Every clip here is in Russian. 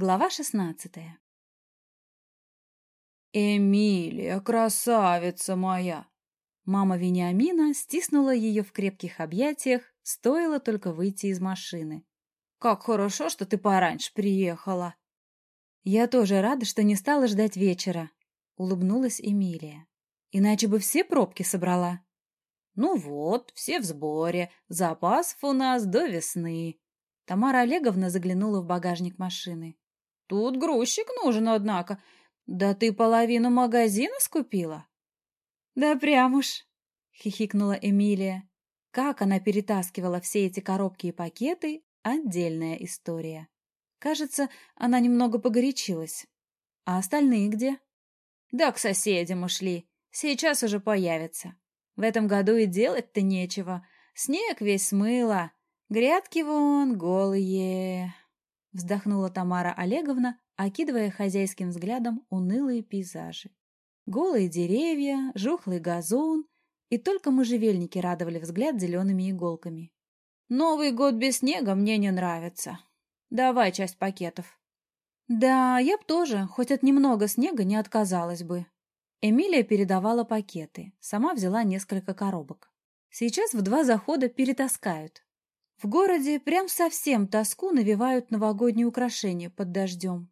Глава шестнадцатая. «Эмилия, красавица моя!» Мама Вениамина стиснула ее в крепких объятиях, стоило только выйти из машины. «Как хорошо, что ты пораньше приехала!» «Я тоже рада, что не стала ждать вечера», — улыбнулась Эмилия. «Иначе бы все пробки собрала». «Ну вот, все в сборе, запасов у нас до весны». Тамара Олеговна заглянула в багажник машины. Тут грузчик нужен, однако. Да ты половину магазина скупила? Да прям уж, хихикнула Эмилия. Как она перетаскивала все эти коробки и пакеты — отдельная история. Кажется, она немного погорячилась. А остальные где? Да к соседям ушли. Сейчас уже появятся. В этом году и делать-то нечего. Снег весь смыло. Грядки вон голые вздохнула Тамара Олеговна, окидывая хозяйским взглядом унылые пейзажи. Голые деревья, жухлый газон, и только можжевельники радовали взгляд зелеными иголками. «Новый год без снега мне не нравится. Давай часть пакетов». «Да, я б тоже, хоть от немного снега не отказалась бы». Эмилия передавала пакеты, сама взяла несколько коробок. Сейчас в два захода перетаскают, в городе прям совсем тоску навевают новогодние украшения под дождем.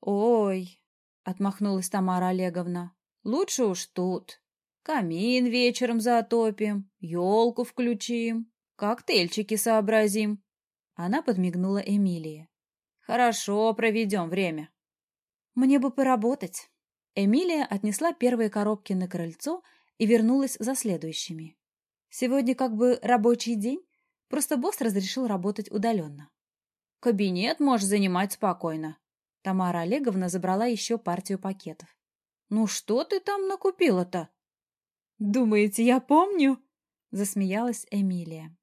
«Ой!» — отмахнулась Тамара Олеговна. «Лучше уж тут. Камин вечером затопим, елку включим, коктейльчики сообразим». Она подмигнула Эмилии. «Хорошо проведем время». «Мне бы поработать». Эмилия отнесла первые коробки на крыльцо и вернулась за следующими. «Сегодня как бы рабочий день, Просто босс разрешил работать удаленно. «Кабинет можешь занимать спокойно». Тамара Олеговна забрала еще партию пакетов. «Ну что ты там накупила-то?» «Думаете, я помню?» Засмеялась Эмилия.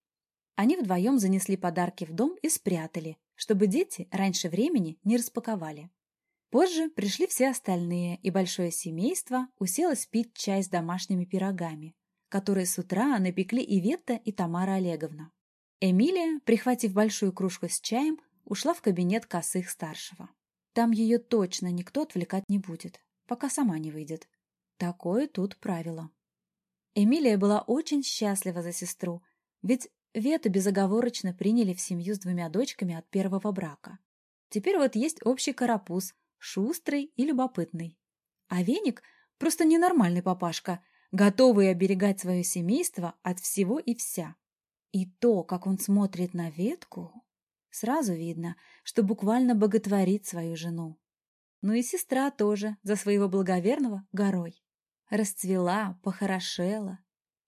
Они вдвоем занесли подарки в дом и спрятали, чтобы дети раньше времени не распаковали. Позже пришли все остальные, и большое семейство уселось пить чай с домашними пирогами, которые с утра напекли Иветта и Тамара Олеговна. Эмилия, прихватив большую кружку с чаем, ушла в кабинет косых старшего. Там ее точно никто отвлекать не будет, пока сама не выйдет. Такое тут правило. Эмилия была очень счастлива за сестру, ведь Вету безоговорочно приняли в семью с двумя дочками от первого брака. Теперь вот есть общий карапуз, шустрый и любопытный. А Веник просто ненормальный папашка, готовый оберегать свое семейство от всего и вся. И то, как он смотрит на ветку, сразу видно, что буквально боготворит свою жену. Ну и сестра тоже за своего благоверного горой. Расцвела, похорошела.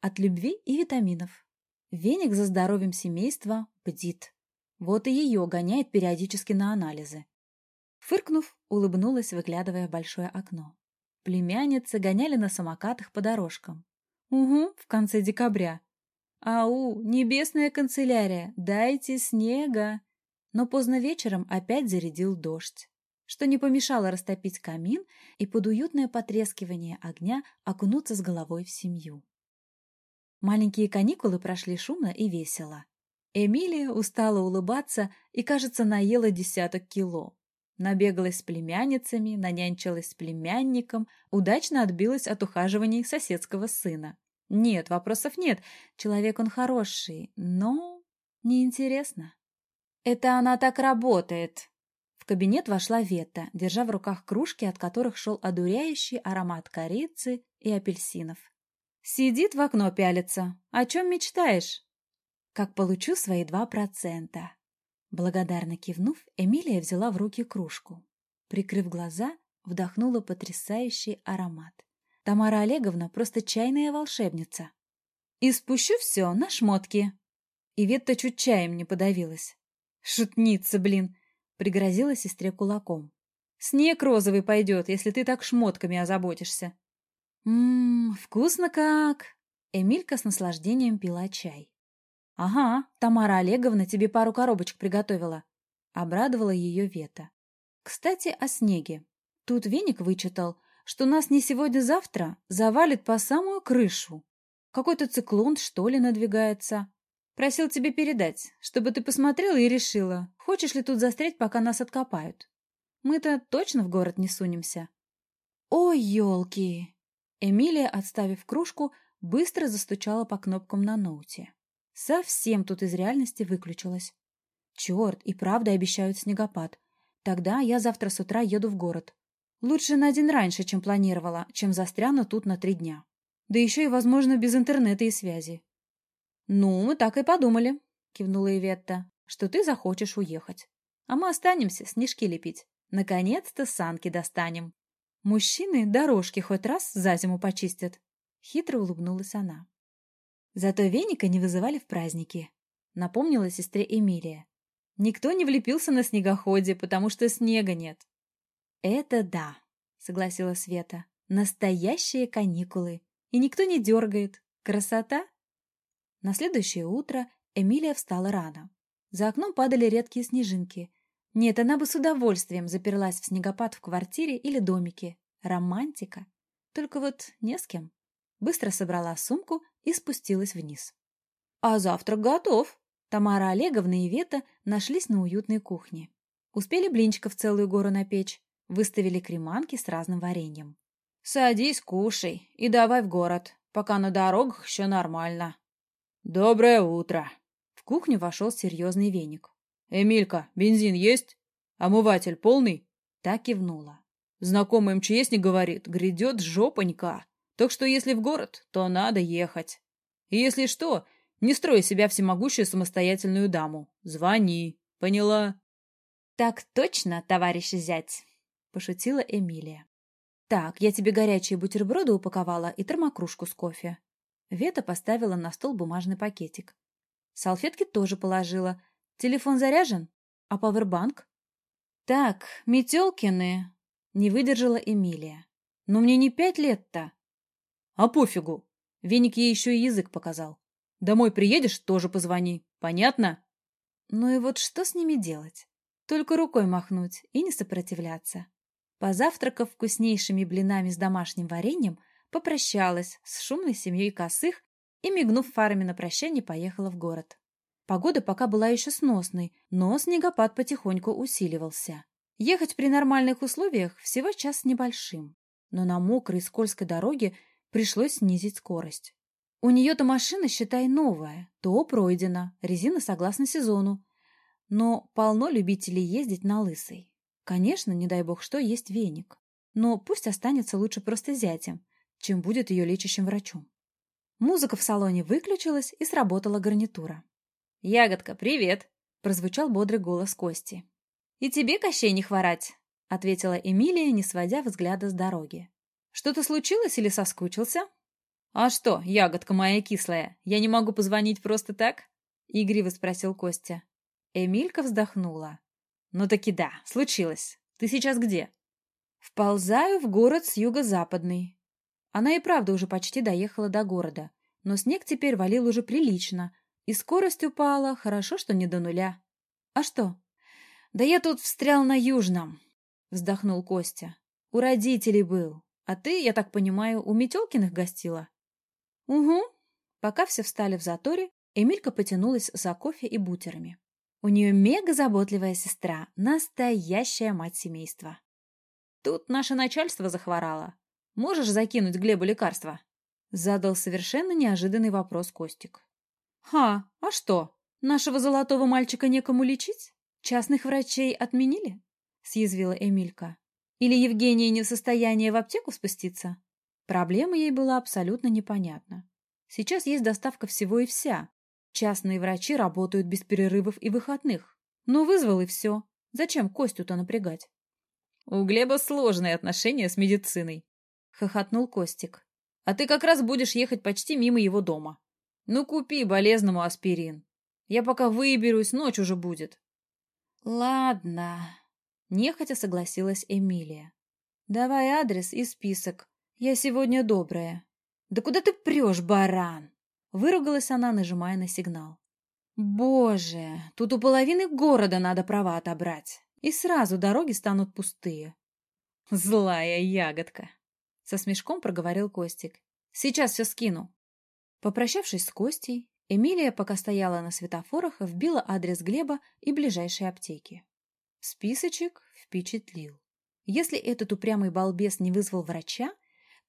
От любви и витаминов. Веник за здоровьем семейства бдит. Вот и ее гоняет периодически на анализы. Фыркнув, улыбнулась, выглядывая в большое окно. Племянницы гоняли на самокатах по дорожкам. Угу, в конце декабря. «Ау, небесная канцелярия, дайте снега!» Но поздно вечером опять зарядил дождь, что не помешало растопить камин и под уютное потрескивание огня окунуться с головой в семью. Маленькие каникулы прошли шумно и весело. Эмилия устала улыбаться и, кажется, наела десяток кило. Набегалась с племянницами, нанянчилась с племянником, удачно отбилась от ухаживаний соседского сына. Нет, вопросов нет. Человек он хороший, но неинтересно. Это она так работает. В кабинет вошла Вета, держа в руках кружки, от которых шел одуряющий аромат корицы и апельсинов. Сидит в окно пялится. О чем мечтаешь? Как получу свои два процента. Благодарно кивнув, Эмилия взяла в руки кружку. Прикрыв глаза, вдохнула потрясающий аромат. Тамара Олеговна просто чайная волшебница. И спущу все на шмотки. Иветта чуть чаем не подавилась. Шутница, блин, пригрозила сестре кулаком. Снег розовый пойдет, если ты так шмотками озаботишься. Ммм, вкусно как! Эмилька с наслаждением пила чай. Ага, Тамара Олеговна тебе пару коробочек приготовила. Обрадовала ее Вета. Кстати, о снеге. Тут веник вычитал, что нас не сегодня-завтра завалит по самую крышу. Какой-то циклон, что ли, надвигается. Просил тебе передать, чтобы ты посмотрела и решила, хочешь ли тут застрять, пока нас откопают. Мы-то точно в город не сунемся. Ой, елки! Эмилия, отставив кружку, быстро застучала по кнопкам на ноуте. Совсем тут из реальности выключилась. Черт, и правда обещают снегопад. Тогда я завтра с утра еду в город. Лучше на день раньше, чем планировала, чем застряну тут на три дня. Да еще и, возможно, без интернета и связи. «Ну, мы так и подумали», — кивнула Иветта, — «что ты захочешь уехать. А мы останемся снежки лепить. Наконец-то санки достанем. Мужчины дорожки хоть раз за зиму почистят». Хитро улыбнулась она. Зато веника не вызывали в праздники, напомнила сестре Эмилия. Никто не влепился на снегоходе, потому что снега нет. «Это да», — согласила Света. «Настоящие каникулы. И никто не дергает. Красота?» На следующее утро Эмилия встала рано. За окном падали редкие снежинки. Нет, она бы с удовольствием заперлась в снегопад в квартире или домике. Романтика. Только вот не с кем. Быстро собрала сумку и спустилась вниз. «А завтрак готов!» Тамара Олеговна и Вета нашлись на уютной кухне. Успели блинчиков целую гору напечь, выставили креманки с разным вареньем. «Садись, кушай и давай в город, пока на дорогах еще нормально». «Доброе утро!» В кухню вошел серьезный веник. «Эмилька, бензин есть? Омыватель полный?» Так кивнула. Знакомый МЧСник говорит, грядет жопонька. Так что если в город, то надо ехать. И если что, не строй себя всемогущую самостоятельную даму. Звони. Поняла? Так точно, товарищ зять, пошутила Эмилия. Так, я тебе горячие бутерброды упаковала и термокружку с кофе. Вета поставила на стол бумажный пакетик. Салфетки тоже положила. Телефон заряжен? А пауэрбанк? Так, Метелкины, не выдержала Эмилия. Но мне не пять лет-то. А пофигу. Веник ей еще и язык показал. Домой приедешь, тоже позвони. Понятно? Ну и вот что с ними делать? Только рукой махнуть и не сопротивляться. Позавтракав вкуснейшими блинами с домашним вареньем, попрощалась с шумной семьей косых и, мигнув фарами на прощание, поехала в город. Погода пока была еще сносной, но снегопад потихоньку усиливался. Ехать при нормальных условиях всего час с небольшим, но на мокрой скользкой дороге пришлось снизить скорость. У нее-то машина, считай, новая, то пройдена, резина согласно сезону. Но полно любителей ездить на лысой. Конечно, не дай бог что, есть веник. Но пусть останется лучше просто зятем, чем будет ее лечащим врачом. Музыка в салоне выключилась и сработала гарнитура. «Ягодка, привет!» — прозвучал бодрый голос Кости. «И тебе, Кощей, не хворать!» — ответила Эмилия, не сводя взгляда с дороги. «Что-то случилось или соскучился?» «А что, ягодка моя кислая, я не могу позвонить просто так?» — игриво спросил Костя. Эмилька вздохнула. «Ну таки да, случилось. Ты сейчас где?» «Вползаю в город с юго-западный». Она и правда уже почти доехала до города, но снег теперь валил уже прилично, и скорость упала, хорошо, что не до нуля. «А что?» «Да я тут встрял на Южном», — вздохнул Костя. «У родителей был, а ты, я так понимаю, у Метелкиных гостила?» «Угу». Пока все встали в заторе, Эмилька потянулась за кофе и бутерами. У нее мега заботливая сестра, настоящая мать семейства. «Тут наше начальство захворало. Можешь закинуть Глебу лекарства?» Задал совершенно неожиданный вопрос Костик. «Ха, а что, нашего золотого мальчика некому лечить? Частных врачей отменили?» Съязвила Эмилька. «Или Евгения не в состоянии в аптеку спуститься?» Проблема ей была абсолютно непонятна. Сейчас есть доставка всего и вся. Частные врачи работают без перерывов и выходных. Ну, вызвал и все. Зачем Костю-то напрягать? У Глеба сложные отношения с медициной, хохотнул Костик. А ты как раз будешь ехать почти мимо его дома. Ну, купи болезному аспирин. Я пока выберусь, ночь уже будет. Ладно, нехотя согласилась Эмилия. Давай адрес и список. «Я сегодня добрая». «Да куда ты прешь, баран?» Выругалась она, нажимая на сигнал. «Боже, тут у половины города надо права отобрать, и сразу дороги станут пустые». «Злая ягодка!» — со смешком проговорил Костик. «Сейчас все скину». Попрощавшись с Костей, Эмилия, пока стояла на светофорах, вбила адрес Глеба и ближайшей аптеки. Списочек впечатлил. Если этот упрямый балбес не вызвал врача,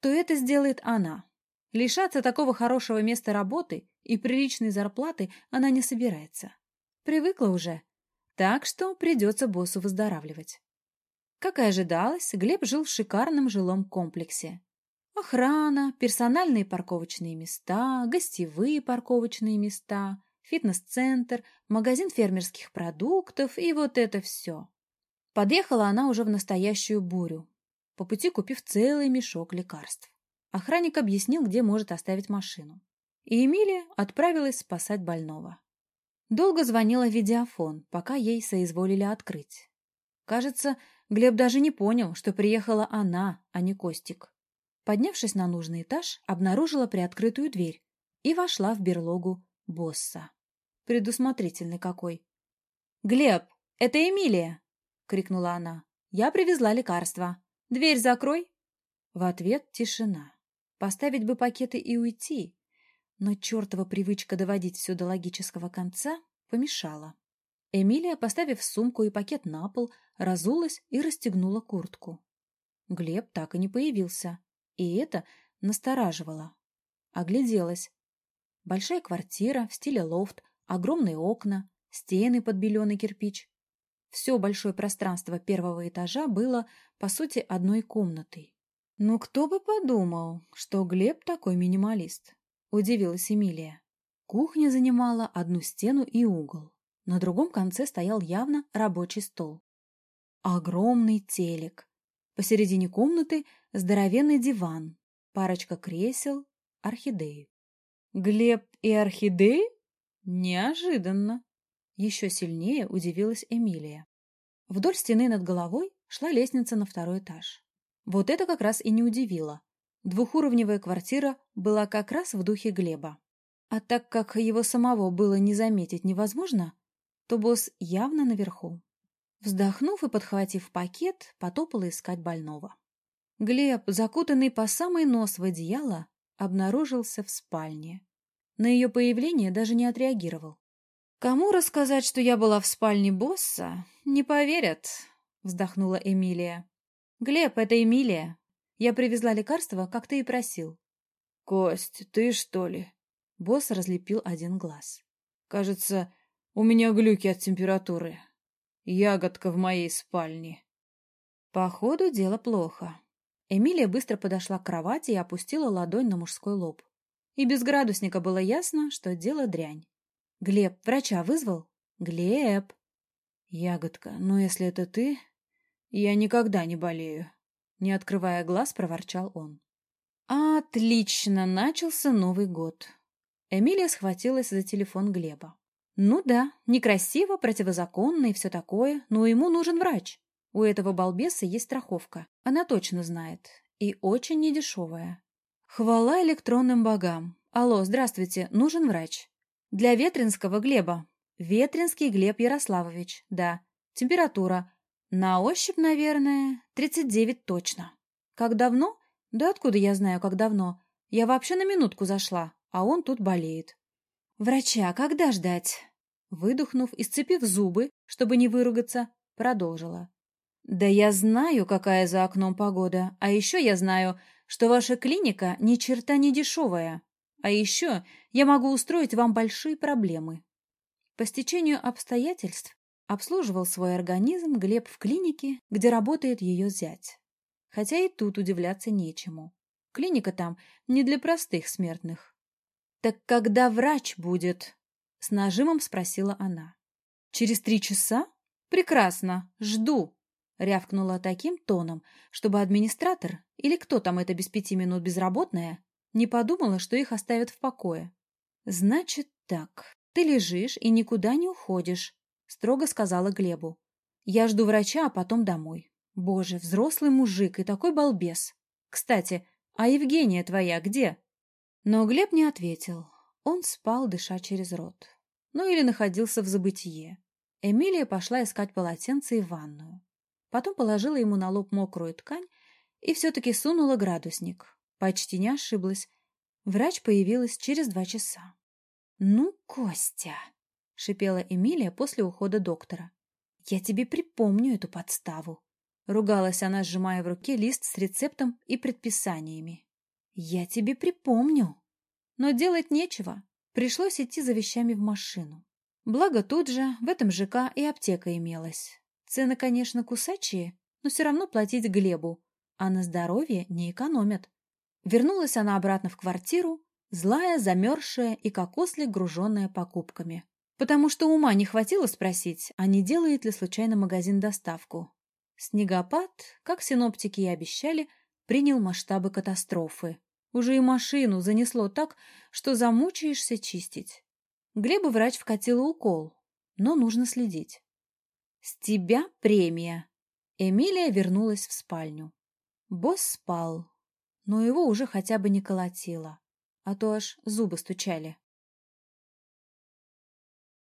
то это сделает она. Лишаться такого хорошего места работы и приличной зарплаты она не собирается. Привыкла уже. Так что придется боссу выздоравливать. Как и ожидалось, Глеб жил в шикарном жилом комплексе. Охрана, персональные парковочные места, гостевые парковочные места, фитнес-центр, магазин фермерских продуктов и вот это все. Подъехала она уже в настоящую бурю, по пути купив целый мешок лекарств. Охранник объяснил, где может оставить машину. И Эмилия отправилась спасать больного. Долго звонила в видеофон, пока ей соизволили открыть. Кажется, Глеб даже не понял, что приехала она, а не Костик. Поднявшись на нужный этаж, обнаружила приоткрытую дверь и вошла в берлогу босса. Предусмотрительный какой. «Глеб, это Эмилия!» — крикнула она. «Я привезла лекарства. Дверь закрой!» В ответ тишина. Поставить бы пакеты и уйти, но чертова привычка доводить все до логического конца помешала. Эмилия, поставив сумку и пакет на пол, разулась и расстегнула куртку. Глеб так и не появился, и это настораживало. Огляделась. Большая квартира в стиле лофт, огромные окна, стены под беленый кирпич. Все большое пространство первого этажа было, по сути, одной комнатой. «Ну, кто бы подумал, что Глеб такой минималист?» – удивилась Эмилия. Кухня занимала одну стену и угол. На другом конце стоял явно рабочий стол. Огромный телек. Посередине комнаты здоровенный диван, парочка кресел, орхидеи. «Глеб и орхидеи? Неожиданно!» Еще сильнее удивилась Эмилия. Вдоль стены над головой шла лестница на второй этаж. Вот это как раз и не удивило. Двухуровневая квартира была как раз в духе Глеба. А так как его самого было не заметить невозможно, то босс явно наверху. Вздохнув и подхватив пакет, потопала искать больного. Глеб, закутанный по самый нос в одеяло, обнаружился в спальне. На ее появление даже не отреагировал. «Кому рассказать, что я была в спальне босса, не поверят», — вздохнула Эмилия. «Глеб, это Эмилия. Я привезла лекарство, как ты и просил». «Кость, ты что ли?» Босс разлепил один глаз. «Кажется, у меня глюки от температуры. Ягодка в моей спальне». Походу, дело плохо. Эмилия быстро подошла к кровати и опустила ладонь на мужской лоб. И без градусника было ясно, что дело дрянь. «Глеб, врача вызвал?» «Глеб!» «Ягодка, ну если это ты, я никогда не болею», — не открывая глаз, проворчал он. «Отлично! Начался Новый год!» Эмилия схватилась за телефон Глеба. «Ну да, некрасиво, противозаконно и все такое, но ему нужен врач. У этого балбеса есть страховка, она точно знает, и очень недешевая. Хвала электронным богам. Алло, здравствуйте, нужен врач. Для Ветринского Глеба. Ветринский Глеб Ярославович, да. Температура. На ощупь, наверное, 39 точно. Как давно? Да откуда я знаю, как давно? Я вообще на минутку зашла, а он тут болеет. Врача когда ждать? Выдохнув и сцепив зубы, чтобы не выругаться, продолжила. Да я знаю, какая за окном погода, а еще я знаю, что ваша клиника ни черта не дешевая. А еще я могу устроить вам большие проблемы. По стечению обстоятельств обслуживал свой организм Глеб в клинике, где работает ее зять. Хотя и тут удивляться нечему. Клиника там не для простых смертных. «Так когда врач будет?» — с нажимом спросила она. «Через три часа? Прекрасно, жду!» — рявкнула таким тоном, чтобы администратор, или кто там это без пяти минут безработная, не подумала, что их оставят в покое. «Значит так, ты лежишь и никуда не уходишь», — строго сказала Глебу. «Я жду врача, а потом домой. Боже, взрослый мужик и такой балбес. Кстати, а Евгения твоя где?» Но Глеб не ответил. Он спал, дыша через рот. Ну или находился в забытие. Эмилия пошла искать полотенце и ванную. Потом положила ему на лоб мокрую ткань и все-таки сунула градусник. Почти не ошиблась. Врач появилась через два часа. «Ну, Костя!» — шипела Эмилия после ухода доктора. Я тебе припомню эту подставу. Ругалась она, сжимая в руке лист с рецептом и предписаниями. Я тебе припомню. Но делать нечего. Пришлось идти за вещами в машину. Благо тут же, в этом ЖК и аптека имелась. Цены, конечно, кусачие, но все равно платить Глебу, а на здоровье не экономят. Вернулась она обратно в квартиру, злая, замерзшая и как ослик, груженная покупками. Потому что ума не хватило спросить, а не делает ли случайно магазин доставку. Снегопад, как синоптики и обещали, принял масштабы катастрофы. Уже и машину занесло так, что замучаешься чистить. Глебу врач вкатила укол, но нужно следить. «С тебя премия!» Эмилия вернулась в спальню. Босс спал, но его уже хотя бы не колотило, а то аж зубы стучали.